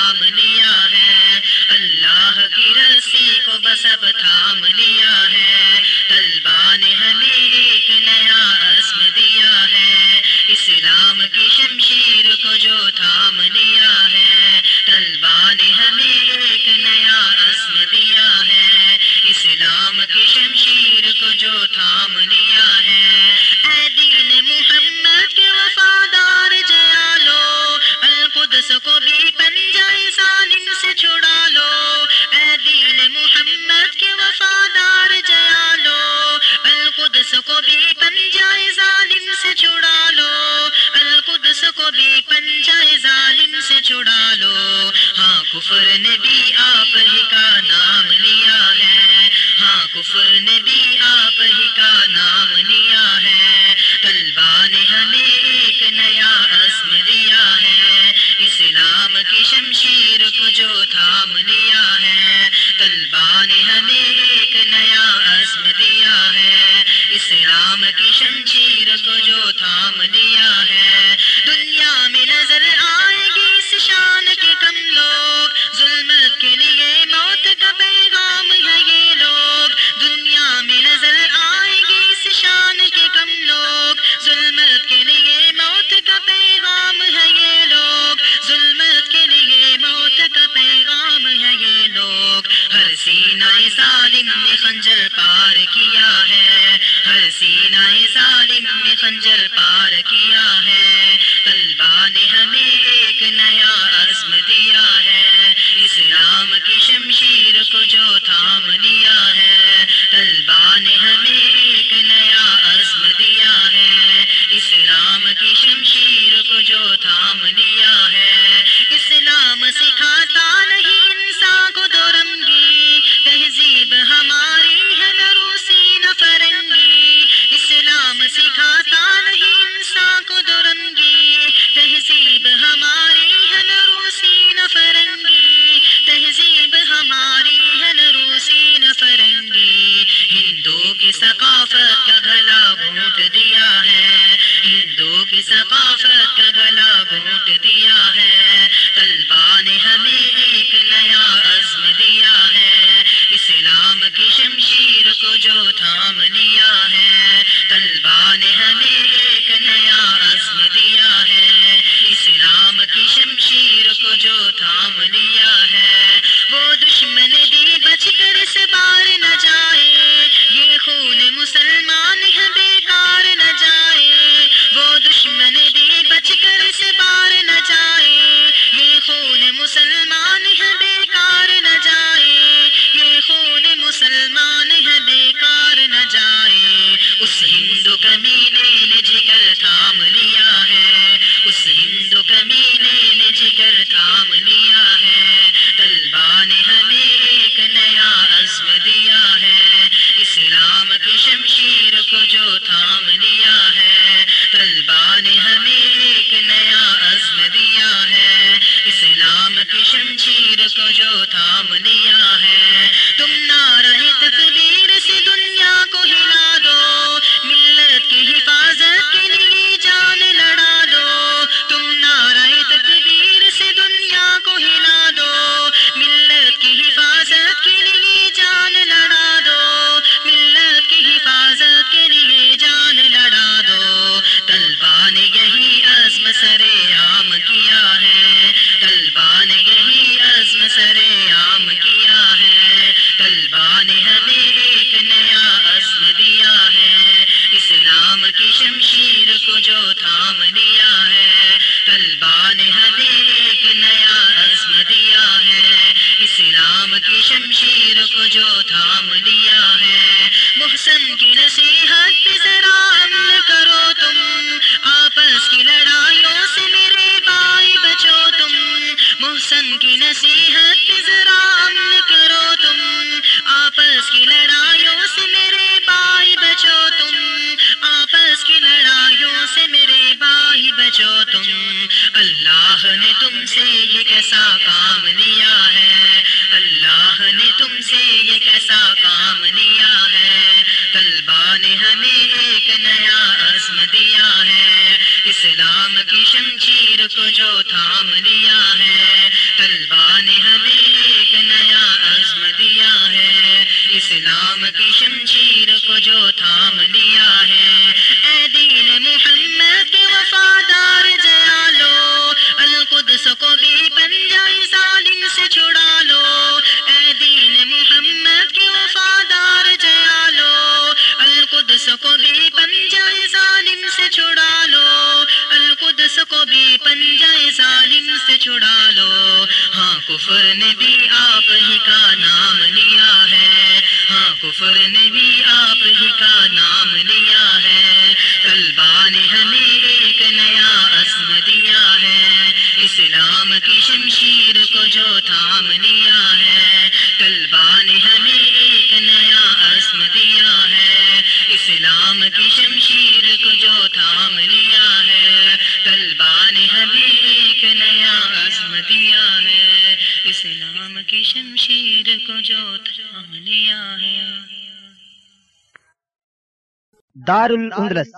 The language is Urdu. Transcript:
نام تھا منی کفر نے بھی آپ ہی کا نام لیا ہے۔ ہاں کفر نے بھی آپ ہی کا نام لیا ہے۔ طلبا نے ہمیں ایک نیا عصم دیا ہے۔ اسلام کی شمشیر کو جو تھام لیا ہے۔ اسلام کی شمشیر کو جو تھام لیا ہے۔ دار الاندرس